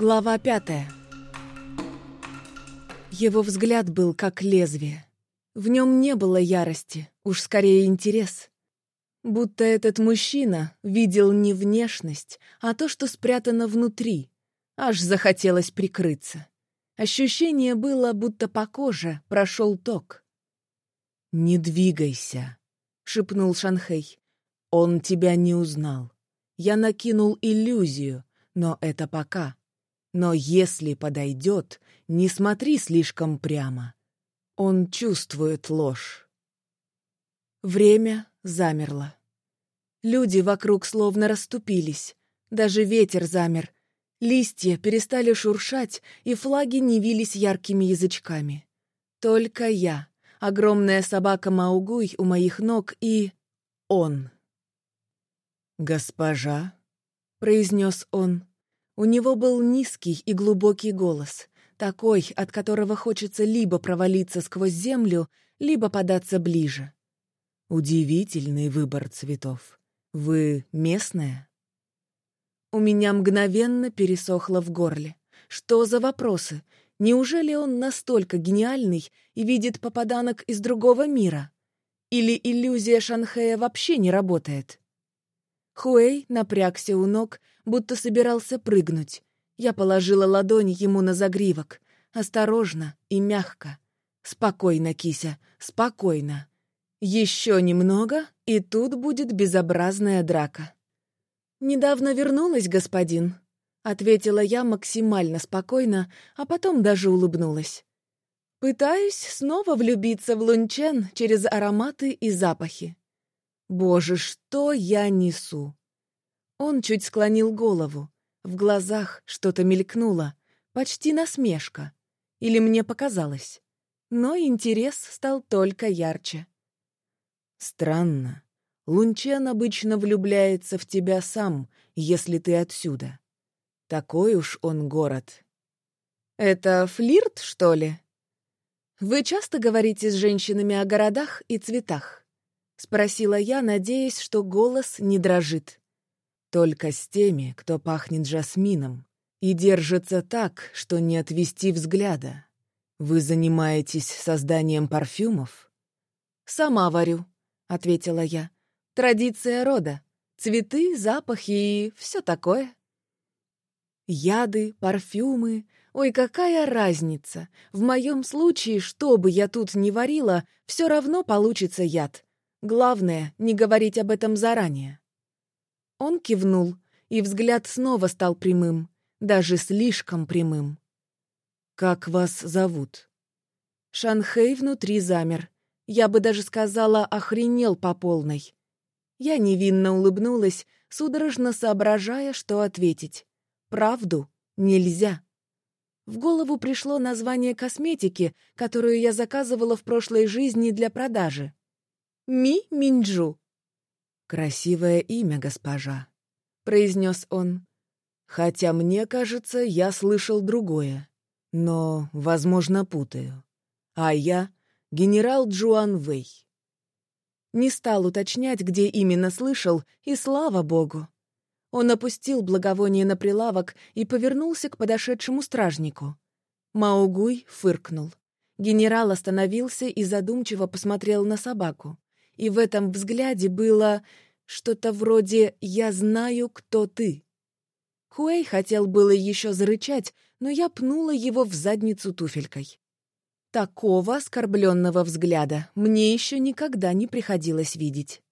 Глава пятая. Его взгляд был как лезвие. В нем не было ярости, уж скорее интерес. Будто этот мужчина видел не внешность, а то, что спрятано внутри. Аж захотелось прикрыться. Ощущение было, будто по коже прошел ток. «Не двигайся», — шепнул Шанхей. «Он тебя не узнал. Я накинул иллюзию, но это пока. Но если подойдет, не смотри слишком прямо. Он чувствует ложь». Время замерло. Люди вокруг словно расступились. Даже ветер замер. Листья перестали шуршать, и флаги не вились яркими язычками. Только я, огромная собака Маугуй у моих ног и... он. «Госпожа», — произнес он. У него был низкий и глубокий голос, такой, от которого хочется либо провалиться сквозь землю, либо податься ближе. «Удивительный выбор цветов. Вы местная?» У меня мгновенно пересохло в горле. Что за вопросы? Неужели он настолько гениальный и видит попаданок из другого мира? Или иллюзия Шанхея вообще не работает? Хуэй напрягся у ног, будто собирался прыгнуть. Я положила ладонь ему на загривок. Осторожно и мягко. Спокойно, кися, спокойно. Еще немного, и тут будет безобразная драка. «Недавно вернулась, господин», — ответила я максимально спокойно, а потом даже улыбнулась. «Пытаюсь снова влюбиться в Лунчен через ароматы и запахи. Боже, что я несу!» Он чуть склонил голову. В глазах что-то мелькнуло, почти насмешка. Или мне показалось. Но интерес стал только ярче. «Странно. Лунчен обычно влюбляется в тебя сам, если ты отсюда. Такой уж он город». «Это флирт, что ли?» «Вы часто говорите с женщинами о городах и цветах?» — спросила я, надеясь, что голос не дрожит. «Только с теми, кто пахнет жасмином и держится так, что не отвести взгляда. Вы занимаетесь созданием парфюмов?» «Сама варю», — ответила я. «Традиция рода. Цветы, запахи и все такое». Яды, парфюмы. Ой, какая разница. В моем случае, что бы я тут ни варила, все равно получится яд. Главное, не говорить об этом заранее. Он кивнул, и взгляд снова стал прямым, даже слишком прямым. «Как вас зовут?» Шанхей внутри замер. Я бы даже сказала, охренел по полной. Я невинно улыбнулась, судорожно соображая, что ответить. Правду нельзя. В голову пришло название косметики, которую я заказывала в прошлой жизни для продажи. Ми Минджу». «Красивое имя, госпожа», — произнес он. «Хотя мне кажется, я слышал другое. Но, возможно, путаю. А я — генерал Джуан Вэй». Не стал уточнять, где именно слышал, и слава богу. Он опустил благовоние на прилавок и повернулся к подошедшему стражнику. Маугуй фыркнул. Генерал остановился и задумчиво посмотрел на собаку и в этом взгляде было что-то вроде «я знаю, кто ты». Хуэй хотел было еще зарычать, но я пнула его в задницу туфелькой. Такого оскорбленного взгляда мне еще никогда не приходилось видеть.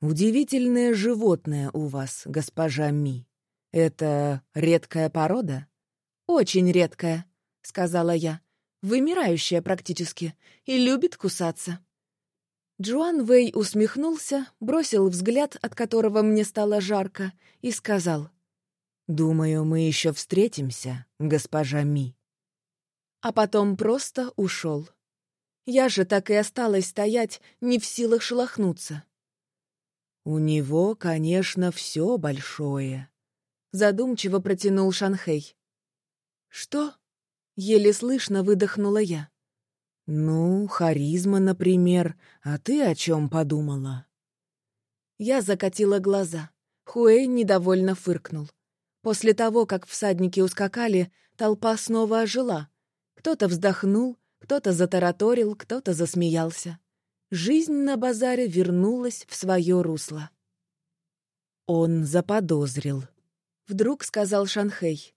«Удивительное животное у вас, госпожа Ми. Это редкая порода?» «Очень редкая», — сказала я. «Вымирающая практически и любит кусаться». Джоан Вэй усмехнулся, бросил взгляд, от которого мне стало жарко, и сказал, «Думаю, мы еще встретимся, госпожа Ми». А потом просто ушел. Я же так и осталась стоять, не в силах шелохнуться. «У него, конечно, все большое», — задумчиво протянул Шанхей. «Что?» — еле слышно выдохнула я. «Ну, харизма, например. А ты о чем подумала?» Я закатила глаза. Хуэй недовольно фыркнул. После того, как всадники ускакали, толпа снова ожила. Кто-то вздохнул, кто-то затараторил, кто-то засмеялся. Жизнь на базаре вернулась в свое русло. Он заподозрил. Вдруг сказал Шанхей.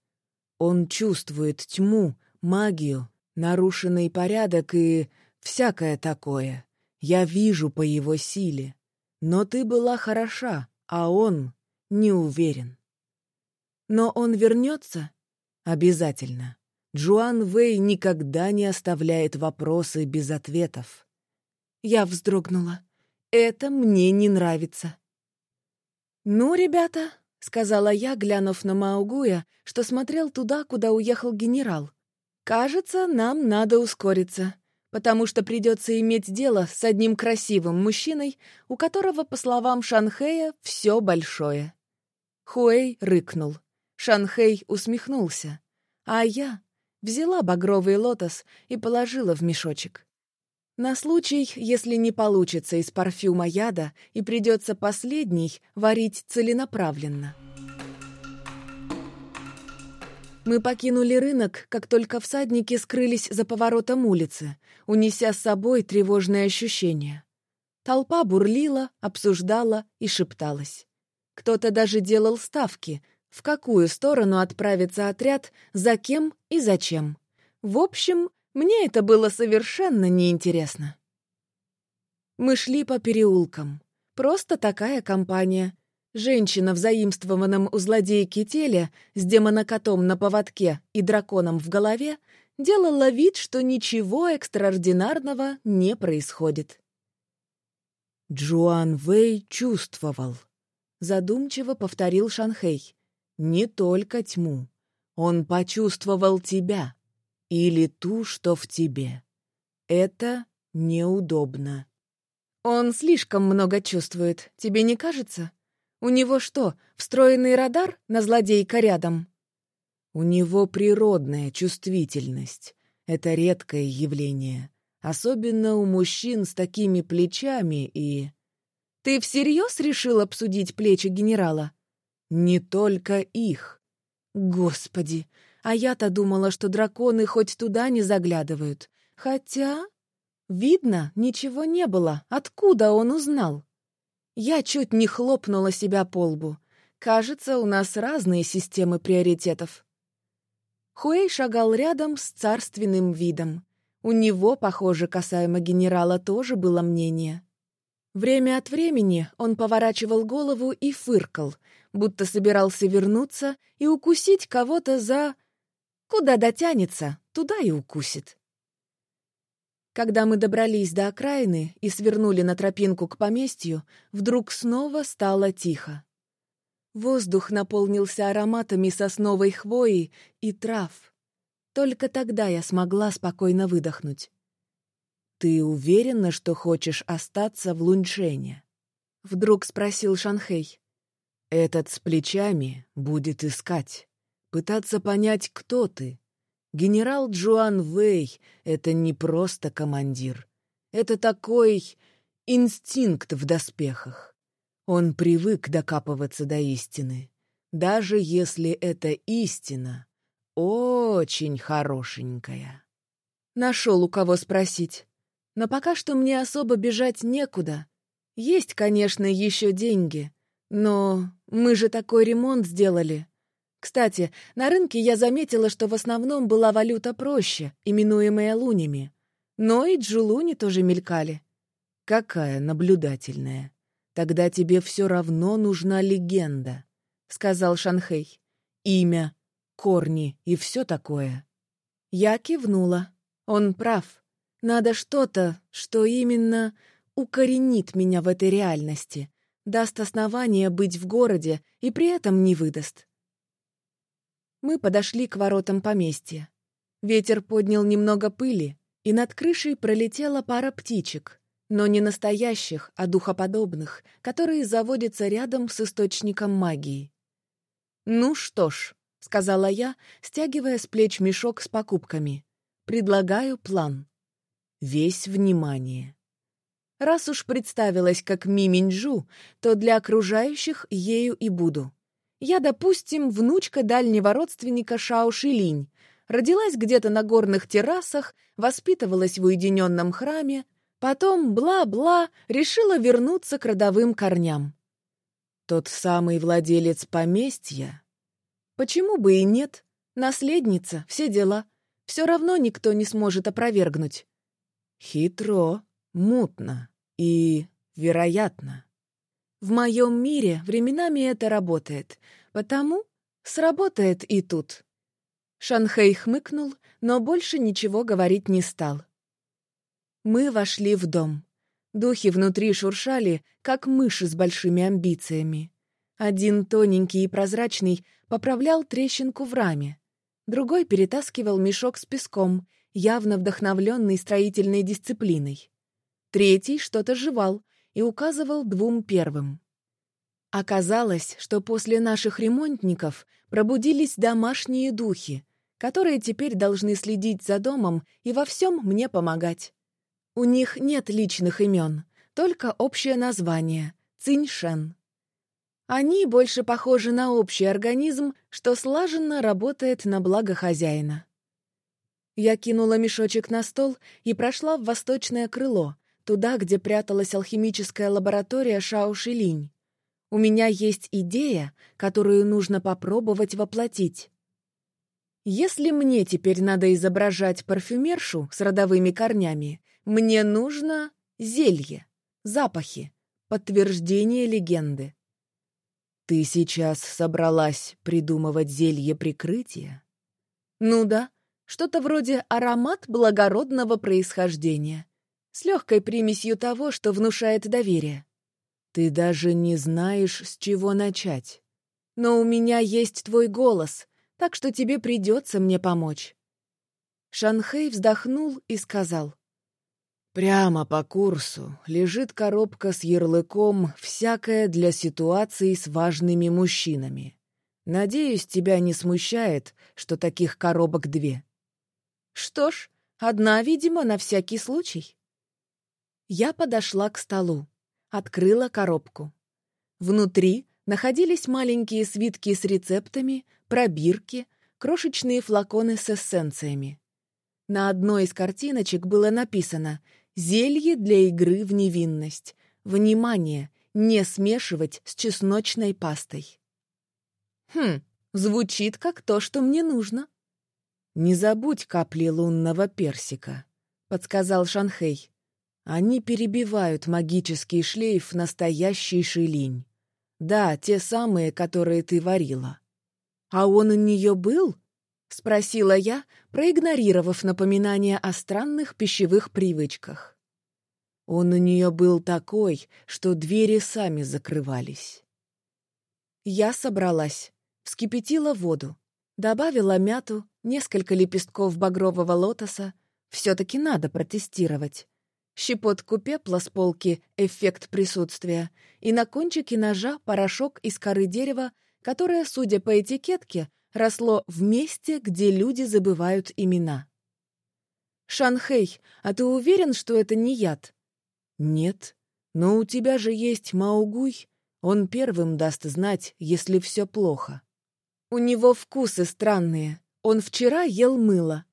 Он чувствует тьму, магию, нарушенный порядок и всякое такое. Я вижу по его силе. Но ты была хороша, а он не уверен. Но он вернется? Обязательно. Джуан Вэй никогда не оставляет вопросы без ответов. Я вздрогнула. Это мне не нравится. «Ну, ребята», — сказала я, глянув на Маугуя, что смотрел туда, куда уехал генерал. «Кажется, нам надо ускориться, потому что придется иметь дело с одним красивым мужчиной, у которого, по словам Шанхея, все большое». Хуэй рыкнул. Шанхей усмехнулся, а я взяла багровый лотос и положила в мешочек. На случай, если не получится из парфюма яда и придется последний варить целенаправленно. Мы покинули рынок, как только всадники скрылись за поворотом улицы, унеся с собой тревожные ощущения. Толпа бурлила, обсуждала и шепталась. Кто-то даже делал ставки, в какую сторону отправится отряд, за кем и зачем. В общем, мне это было совершенно неинтересно. Мы шли по переулкам. Просто такая компания. Женщина в заимствованном у злодейки теле с демонокотом на поводке и драконом в голове делала вид, что ничего экстраординарного не происходит. Джуан Вэй чувствовал. Задумчиво повторил Шанхей не только тьму. Он почувствовал тебя или ту, что в тебе. Это неудобно. Он слишком много чувствует, тебе не кажется? У него что, встроенный радар на злодейка рядом? У него природная чувствительность. Это редкое явление. Особенно у мужчин с такими плечами и... Ты всерьез решил обсудить плечи генерала? Не только их. Господи, а я-то думала, что драконы хоть туда не заглядывают. Хотя... Видно, ничего не было. Откуда он узнал? Я чуть не хлопнула себя по лбу. Кажется, у нас разные системы приоритетов. Хуэй шагал рядом с царственным видом. У него, похоже, касаемо генерала, тоже было мнение. Время от времени он поворачивал голову и фыркал, будто собирался вернуться и укусить кого-то за... Куда дотянется, туда и укусит. Когда мы добрались до окраины и свернули на тропинку к поместью, вдруг снова стало тихо. Воздух наполнился ароматами сосновой хвои и трав. Только тогда я смогла спокойно выдохнуть. «Ты уверена, что хочешь остаться в Луньшене?» — вдруг спросил Шанхей. «Этот с плечами будет искать, пытаться понять, кто ты. Генерал Джуан Вэй — это не просто командир. Это такой инстинкт в доспехах. Он привык докапываться до истины, даже если эта истина очень хорошенькая». Нашел у кого спросить. Но пока что мне особо бежать некуда. Есть, конечно, еще деньги. Но мы же такой ремонт сделали. Кстати, на рынке я заметила, что в основном была валюта проще, именуемая лунями. Но и джулуни тоже мелькали. «Какая наблюдательная! Тогда тебе все равно нужна легенда», — сказал Шанхей. «Имя, корни и все такое». Я кивнула. Он прав. Надо что-то, что именно укоренит меня в этой реальности, даст основание быть в городе и при этом не выдаст. Мы подошли к воротам поместья. Ветер поднял немного пыли, и над крышей пролетела пара птичек, но не настоящих, а духоподобных, которые заводятся рядом с источником магии. «Ну что ж», — сказала я, стягивая с плеч мешок с покупками, — «предлагаю план» весь внимание. Раз уж представилась как Миминджу, то для окружающих ею и буду. Я, допустим, внучка дальнего родственника Шао Шилинь, родилась где-то на горных террасах, воспитывалась в уединенном храме, потом, бла-бла, решила вернуться к родовым корням. Тот самый владелец поместья? Почему бы и нет? Наследница, все дела. Все равно никто не сможет опровергнуть. Хитро, мутно и вероятно. В моем мире временами это работает, потому сработает и тут. Шанхэй хмыкнул, но больше ничего говорить не стал. Мы вошли в дом. Духи внутри шуршали, как мыши с большими амбициями. Один тоненький и прозрачный поправлял трещинку в раме. Другой перетаскивал мешок с песком, явно вдохновленный строительной дисциплиной. Третий что-то жевал и указывал двум первым. Оказалось, что после наших ремонтников пробудились домашние духи, которые теперь должны следить за домом и во всем мне помогать. У них нет личных имен, только общее название — Циньшен. Они больше похожи на общий организм, что слаженно работает на благо хозяина. Я кинула мешочек на стол и прошла в восточное крыло, туда, где пряталась алхимическая лаборатория Шао Шилинь. У меня есть идея, которую нужно попробовать воплотить. Если мне теперь надо изображать парфюмершу с родовыми корнями, мне нужно зелье, запахи, подтверждение легенды. Ты сейчас собралась придумывать зелье прикрытия? Ну да, что-то вроде аромат благородного происхождения, с легкой примесью того, что внушает доверие. Ты даже не знаешь, с чего начать. Но у меня есть твой голос, так что тебе придется мне помочь». Шанхей вздохнул и сказал. «Прямо по курсу лежит коробка с ярлыком «Всякое для ситуаций с важными мужчинами». Надеюсь, тебя не смущает, что таких коробок две». «Что ж, одна, видимо, на всякий случай». Я подошла к столу, открыла коробку. Внутри находились маленькие свитки с рецептами, пробирки, крошечные флаконы с эссенциями. На одной из картиночек было написано «Зелье для игры в невинность. Внимание! Не смешивать с чесночной пастой». Хм, звучит как то, что мне нужно. «Не забудь капли лунного персика», — подсказал Шанхей. «Они перебивают магический шлейф настоящей шилинь. Да, те самые, которые ты варила. «А он у нее был?» — спросила я, проигнорировав напоминание о странных пищевых привычках. Он у нее был такой, что двери сами закрывались. Я собралась, вскипятила воду, добавила мяту, несколько лепестков багрового лотоса. Все-таки надо протестировать. Щепотку пепла с полки — эффект присутствия, и на кончике ножа порошок из коры дерева которое, судя по этикетке, росло в месте, где люди забывают имена. «Шанхэй, а ты уверен, что это не яд?» «Нет, но у тебя же есть Маугуй. Он первым даст знать, если все плохо». «У него вкусы странные. Он вчера ел мыло».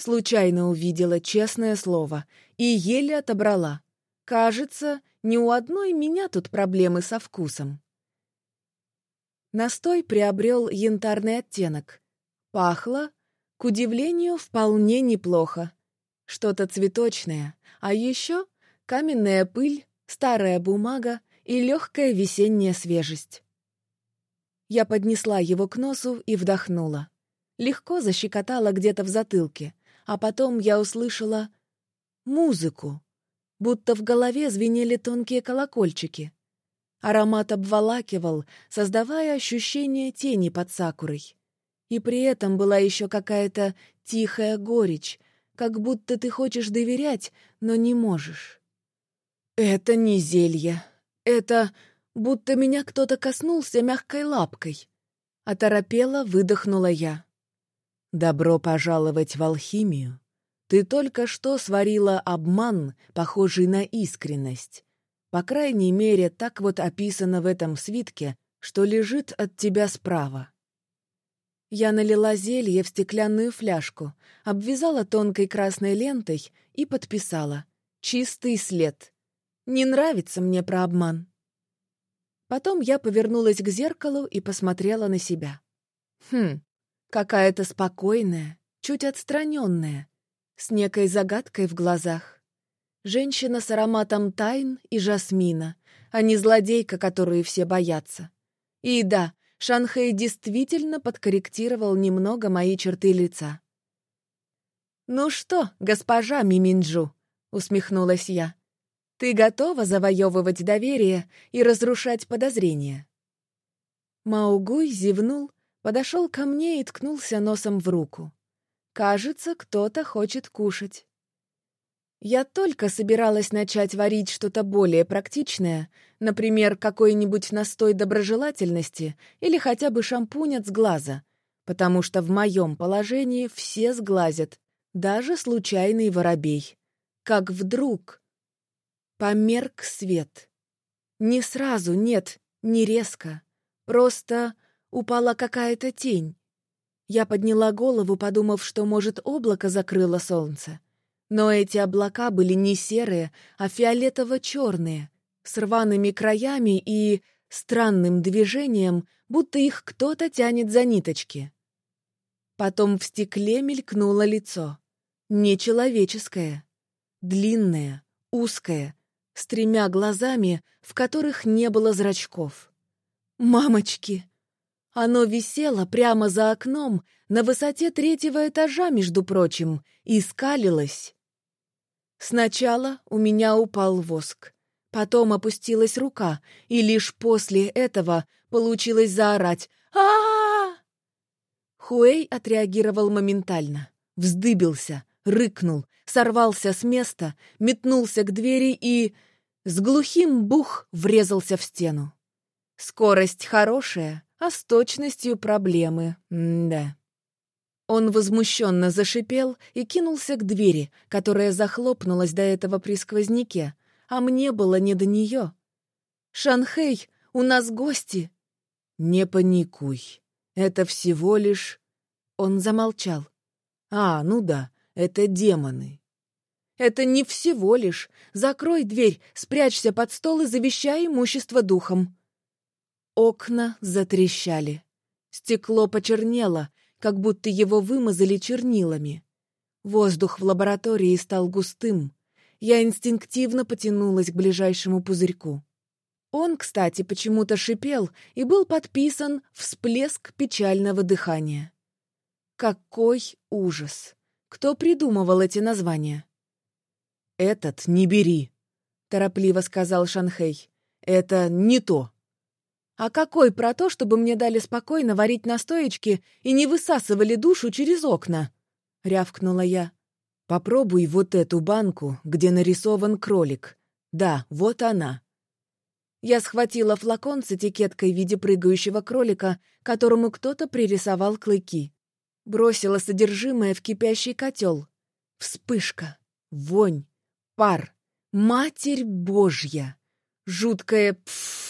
Случайно увидела, честное слово, и еле отобрала. Кажется, ни у одной меня тут проблемы со вкусом. Настой приобрел янтарный оттенок. Пахло, к удивлению, вполне неплохо. Что-то цветочное, а еще каменная пыль, старая бумага и легкая весенняя свежесть. Я поднесла его к носу и вдохнула. Легко защекотала где-то в затылке, а потом я услышала музыку, будто в голове звенели тонкие колокольчики. Аромат обволакивал, создавая ощущение тени под сакурой. И при этом была еще какая-то тихая горечь, как будто ты хочешь доверять, но не можешь. Это не зелье. Это будто меня кто-то коснулся мягкой лапкой. Оторопела, выдохнула я. «Добро пожаловать в алхимию. Ты только что сварила обман, похожий на искренность. По крайней мере, так вот описано в этом свитке, что лежит от тебя справа. Я налила зелье в стеклянную фляжку, обвязала тонкой красной лентой и подписала. Чистый след. Не нравится мне про обман. Потом я повернулась к зеркалу и посмотрела на себя. Хм, какая-то спокойная, чуть отстраненная, с некой загадкой в глазах. Женщина с ароматом тайн и жасмина, а не злодейка, которую все боятся. И да, Шанхэй действительно подкорректировал немного мои черты лица. «Ну что, госпожа Миминджу?» — усмехнулась я. «Ты готова завоевывать доверие и разрушать подозрения?» Маугуй зевнул, подошел ко мне и ткнулся носом в руку. «Кажется, кто-то хочет кушать». Я только собиралась начать варить что-то более практичное, например, какой-нибудь настой доброжелательности или хотя бы шампунь от сглаза, потому что в моем положении все сглазят, даже случайный воробей. Как вдруг померк свет. Не сразу, нет, не резко, просто упала какая-то тень. Я подняла голову, подумав, что, может, облако закрыло солнце. Но эти облака были не серые, а фиолетово-черные, с рваными краями и странным движением, будто их кто-то тянет за ниточки. Потом в стекле мелькнуло лицо. Нечеловеческое. Длинное, узкое, с тремя глазами, в которых не было зрачков. «Мамочки!» Оно висело прямо за окном, на высоте третьего этажа, между прочим, и скалилось. Сначала у меня упал воск. Потом опустилась рука, и лишь после этого получилось заорать а, -а, -а, -а Хуэй отреагировал моментально. Вздыбился, рыкнул, сорвался с места, метнулся к двери и... С глухим бух врезался в стену. Скорость хорошая, а с точностью проблемы, М да. Он возмущенно зашипел и кинулся к двери, которая захлопнулась до этого при сквозняке, а мне было не до нее. «Шанхэй, у нас гости!» «Не паникуй. Это всего лишь...» Он замолчал. «А, ну да, это демоны». «Это не всего лишь. Закрой дверь, спрячься под стол и завещай имущество духом». Окна затрещали. Стекло почернело, как будто его вымазали чернилами. Воздух в лаборатории стал густым. Я инстинктивно потянулась к ближайшему пузырьку. Он, кстати, почему-то шипел и был подписан «Всплеск печального дыхания». Какой ужас! Кто придумывал эти названия? «Этот не бери», — торопливо сказал Шанхей. «Это не то». А какой про то, чтобы мне дали спокойно варить настоечки и не высасывали душу через окна? Рявкнула я. Попробуй вот эту банку, где нарисован кролик. Да, вот она. Я схватила флакон с этикеткой в виде прыгающего кролика, которому кто-то пририсовал клыки. Бросила содержимое в кипящий котел. Вспышка, вонь, пар. Матерь Божья! Жуткое пф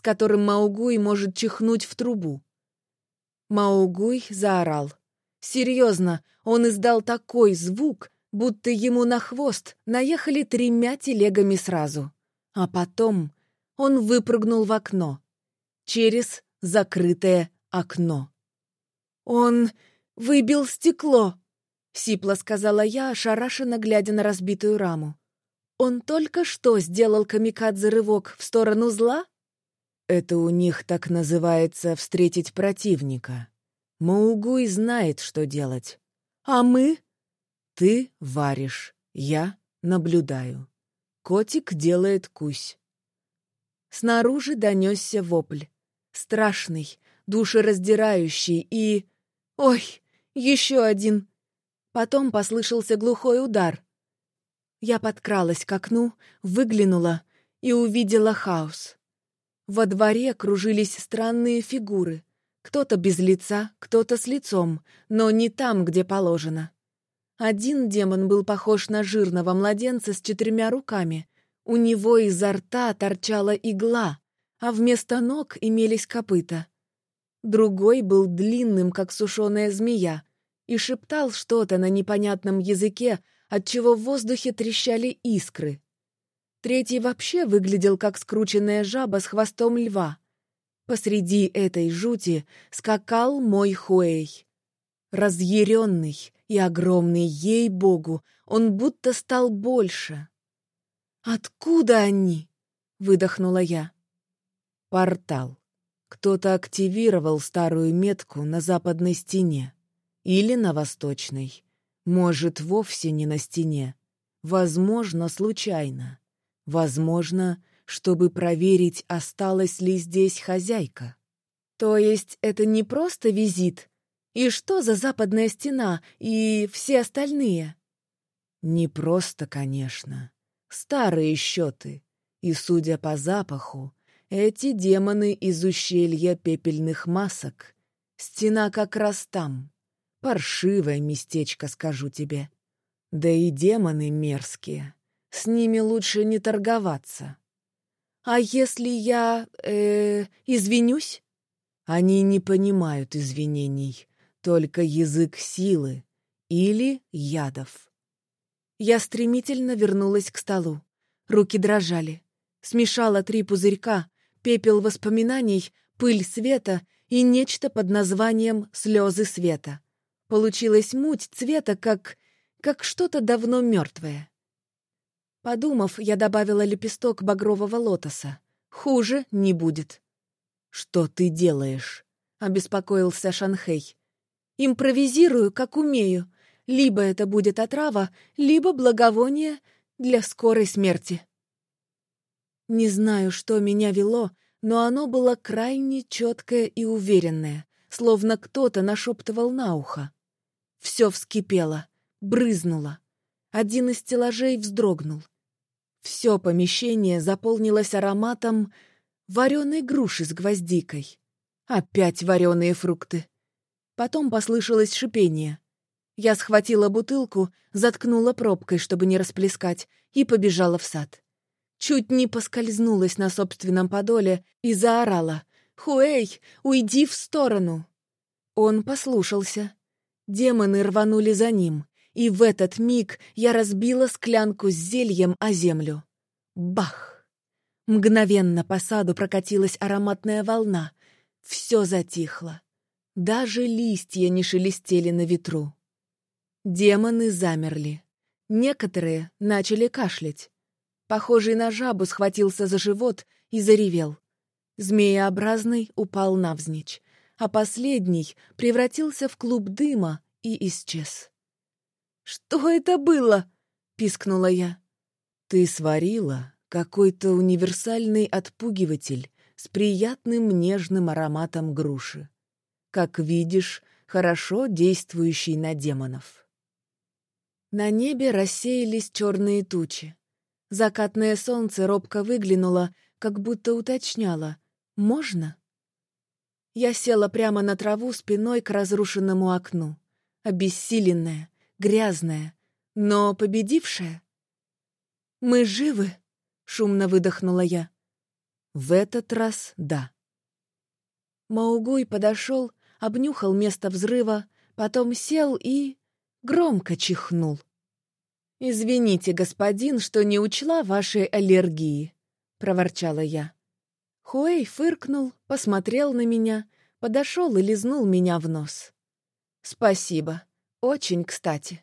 которым Маугуй может чихнуть в трубу. Маугуй заорал. Серьезно, он издал такой звук, будто ему на хвост наехали тремя телегами сразу. А потом он выпрыгнул в окно. Через закрытое окно. «Он выбил стекло!» — сипло сказала я, ошарашенно глядя на разбитую раму. «Он только что сделал камикадзе-рывок в сторону зла?» Это у них так называется «встретить противника». Маугуй знает, что делать. А мы? Ты варишь, я наблюдаю. Котик делает кусь. Снаружи донесся вопль. Страшный, душераздирающий и... Ой, еще один. Потом послышался глухой удар. Я подкралась к окну, выглянула и увидела хаос. Во дворе кружились странные фигуры. Кто-то без лица, кто-то с лицом, но не там, где положено. Один демон был похож на жирного младенца с четырьмя руками. У него изо рта торчала игла, а вместо ног имелись копыта. Другой был длинным, как сушеная змея, и шептал что-то на непонятном языке, отчего в воздухе трещали искры. Третий вообще выглядел как скрученная жаба с хвостом льва. Посреди этой жути скакал мой Хуэй. Разъяренный и огромный, ей-богу, он будто стал больше. «Откуда они?» — выдохнула я. «Портал. Кто-то активировал старую метку на западной стене. Или на восточной. Может, вовсе не на стене. Возможно, случайно. Возможно, чтобы проверить, осталась ли здесь хозяйка. То есть это не просто визит? И что за западная стена и все остальные? Не просто, конечно. Старые счеты. И, судя по запаху, эти демоны из ущелья пепельных масок. Стена как раз там. Паршивое местечко, скажу тебе. Да и демоны мерзкие. С ними лучше не торговаться. А если я... э извинюсь? Они не понимают извинений, только язык силы или ядов. Я стремительно вернулась к столу. Руки дрожали. Смешала три пузырька, пепел воспоминаний, пыль света и нечто под названием «слезы света». Получилась муть цвета, как... как что-то давно мертвое. Подумав, я добавила лепесток багрового лотоса. Хуже не будет. «Что ты делаешь?» — обеспокоился Шанхей. «Импровизирую, как умею. Либо это будет отрава, либо благовоние для скорой смерти». Не знаю, что меня вело, но оно было крайне четкое и уверенное, словно кто-то нашептывал на ухо. Все вскипело, брызнуло. Один из стеллажей вздрогнул. Все помещение заполнилось ароматом вареной груши с гвоздикой. Опять вареные фрукты. Потом послышалось шипение. Я схватила бутылку, заткнула пробкой, чтобы не расплескать, и побежала в сад. Чуть не поскользнулась на собственном подоле и заорала. «Хуэй, уйди в сторону!» Он послушался. Демоны рванули за ним, и в этот миг я разбила склянку с зельем о землю. Бах! Мгновенно по саду прокатилась ароматная волна. Все затихло. Даже листья не шелестели на ветру. Демоны замерли. Некоторые начали кашлять. Похожий на жабу схватился за живот и заревел. Змееобразный упал навзничь а последний превратился в клуб дыма и исчез. «Что это было?» — пискнула я. «Ты сварила какой-то универсальный отпугиватель с приятным нежным ароматом груши. Как видишь, хорошо действующий на демонов». На небе рассеялись черные тучи. Закатное солнце робко выглянуло, как будто уточняло «Можно?». Я села прямо на траву спиной к разрушенному окну. Обессиленная, грязная, но победившая. «Мы живы?» — шумно выдохнула я. «В этот раз да». Маугуй подошел, обнюхал место взрыва, потом сел и... громко чихнул. «Извините, господин, что не учла вашей аллергии», — проворчала я. Хуэй фыркнул, посмотрел на меня, подошел и лизнул меня в нос. «Спасибо. Очень кстати».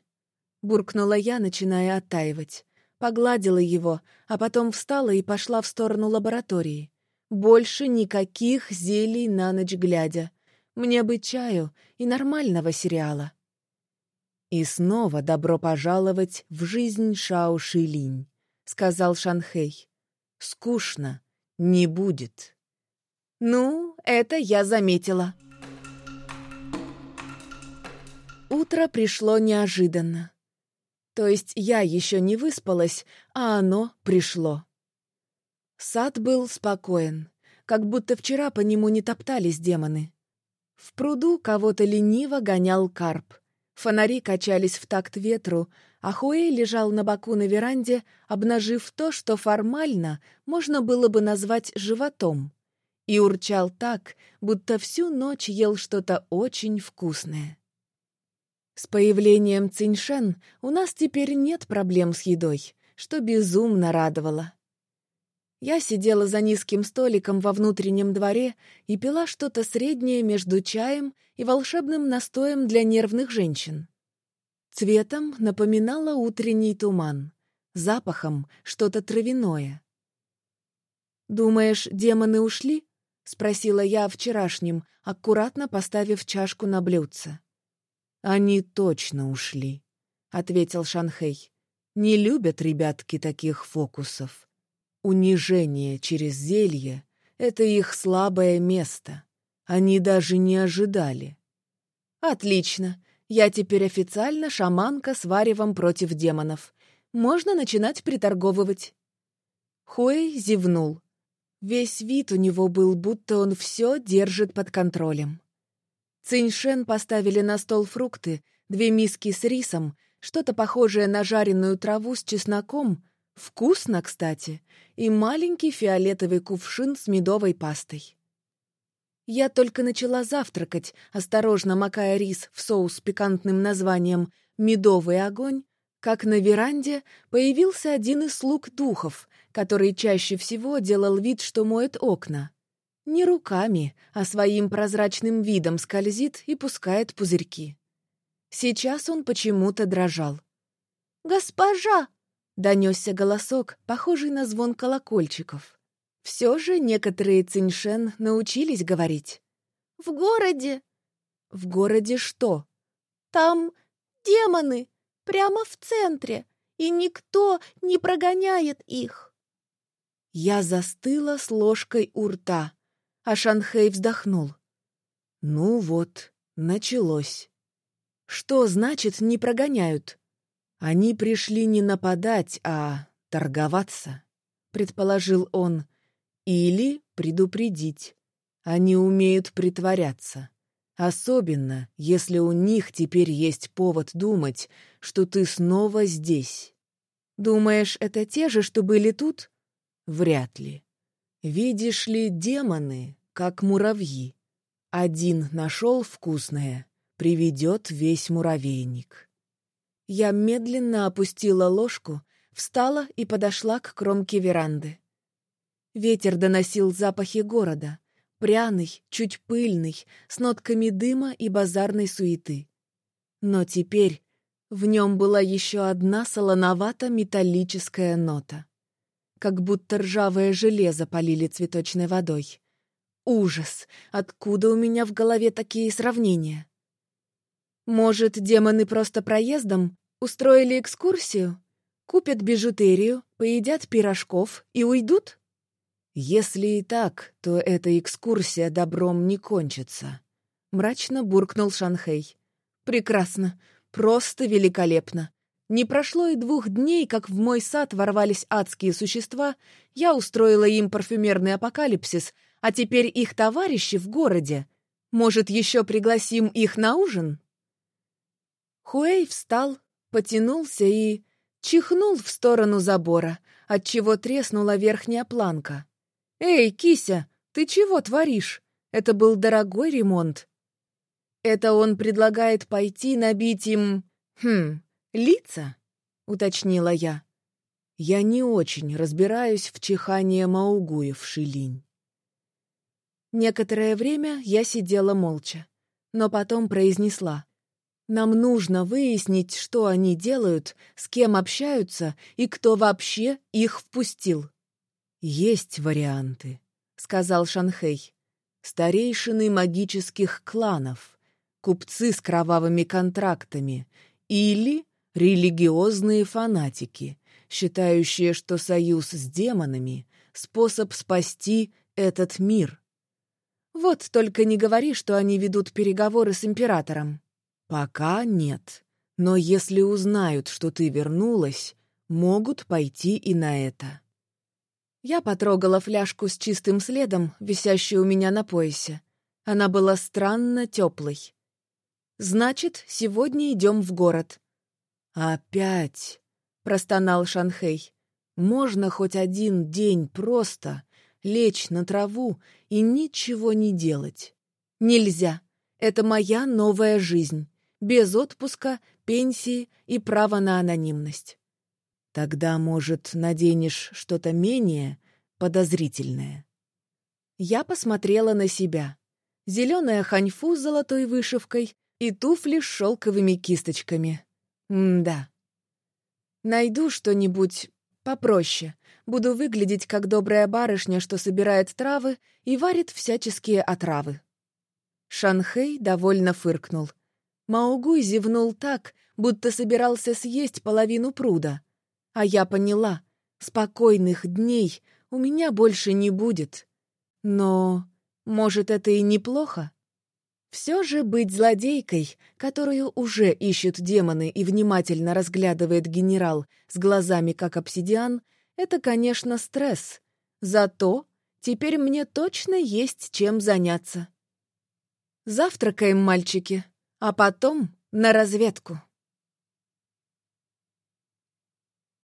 Буркнула я, начиная оттаивать. Погладила его, а потом встала и пошла в сторону лаборатории. Больше никаких зелий на ночь глядя. Мне бы чаю и нормального сериала. «И снова добро пожаловать в жизнь Шао Шилинь», — сказал Шанхэй. «Скучно, не будет. Ну, это я заметила. Утро пришло неожиданно. То есть я еще не выспалась, а оно пришло. Сад был спокоен, как будто вчера по нему не топтались демоны. В пруду кого-то лениво гонял карп. Фонари качались в такт ветру, а Хуэй лежал на боку на веранде, обнажив то, что формально можно было бы назвать животом, и урчал так, будто всю ночь ел что-то очень вкусное. С появлением Циньшен у нас теперь нет проблем с едой, что безумно радовало. Я сидела за низким столиком во внутреннем дворе и пила что-то среднее между чаем и волшебным настоем для нервных женщин. Цветом напоминала утренний туман, запахом что-то травяное. «Думаешь, демоны ушли?» — спросила я о вчерашнем, аккуратно поставив чашку на блюдце. «Они точно ушли», — ответил Шанхей. «Не любят ребятки таких фокусов. Унижение через зелье — это их слабое место. Они даже не ожидали». «Отлично. Я теперь официально шаманка с варевом против демонов. Можно начинать приторговывать». Хуэй зевнул. Весь вид у него был, будто он все держит под контролем. Циньшен поставили на стол фрукты, две миски с рисом, что-то похожее на жареную траву с чесноком, вкусно, кстати, и маленький фиолетовый кувшин с медовой пастой. Я только начала завтракать, осторожно макая рис в соус с пикантным названием «Медовый огонь», как на веранде появился один из слуг духов, который чаще всего делал вид, что моет окна. Не руками, а своим прозрачным видом скользит и пускает пузырьки. Сейчас он почему-то дрожал. «Госпожа!» — донесся голосок, похожий на звон колокольчиков. Все же некоторые циньшен научились говорить. «В городе!» «В городе что?» «Там демоны, прямо в центре, и никто не прогоняет их!» Я застыла с ложкой у рта, а Шанхей вздохнул. «Ну вот, началось. Что значит «не прогоняют»?» «Они пришли не нападать, а торговаться», — предположил он. «Или предупредить. Они умеют притворяться. Особенно, если у них теперь есть повод думать, что ты снова здесь. Думаешь, это те же, что были тут?» Вряд ли. Видишь ли, демоны, как муравьи. Один нашел вкусное, приведет весь муравейник. Я медленно опустила ложку, встала и подошла к кромке веранды. Ветер доносил запахи города, пряный, чуть пыльный, с нотками дыма и базарной суеты. Но теперь в нем была еще одна солоновато-металлическая нота как будто ржавое железо полили цветочной водой. Ужас! Откуда у меня в голове такие сравнения? Может, демоны просто проездом устроили экскурсию? Купят бижутерию, поедят пирожков и уйдут? Если и так, то эта экскурсия добром не кончится. Мрачно буркнул Шанхей. Прекрасно, просто великолепно. Не прошло и двух дней, как в мой сад ворвались адские существа, я устроила им парфюмерный апокалипсис, а теперь их товарищи в городе. Может, еще пригласим их на ужин? Хуэй встал, потянулся и чихнул в сторону забора, отчего треснула верхняя планка. «Эй, кися, ты чего творишь? Это был дорогой ремонт». «Это он предлагает пойти набить им... Хм, «Лица?» — уточнила я. «Я не очень разбираюсь в чихании Маугуев Шилинь». Некоторое время я сидела молча, но потом произнесла. «Нам нужно выяснить, что они делают, с кем общаются и кто вообще их впустил». «Есть варианты», — сказал Шанхей. «Старейшины магических кланов, купцы с кровавыми контрактами или Религиозные фанатики, считающие, что союз с демонами — способ спасти этот мир. Вот только не говори, что они ведут переговоры с императором. Пока нет. Но если узнают, что ты вернулась, могут пойти и на это. Я потрогала фляжку с чистым следом, висящую у меня на поясе. Она была странно теплой. Значит, сегодня идем в город. «Опять!» — простонал Шанхей. «Можно хоть один день просто лечь на траву и ничего не делать. Нельзя. Это моя новая жизнь. Без отпуска, пенсии и права на анонимность. Тогда, может, наденешь что-то менее подозрительное? Я посмотрела на себя. Зеленая ханьфу с золотой вышивкой и туфли с шелковыми кисточками. М-да. Найду что-нибудь попроще. Буду выглядеть как добрая барышня, что собирает травы и варит всяческие отравы. Шанхей довольно фыркнул. Маугуй зевнул так, будто собирался съесть половину пруда. А я поняла, спокойных дней у меня больше не будет. Но, может, это и неплохо? Все же быть злодейкой, которую уже ищут демоны и внимательно разглядывает генерал с глазами как обсидиан, это, конечно, стресс. Зато теперь мне точно есть чем заняться. Завтракаем, мальчики, а потом на разведку.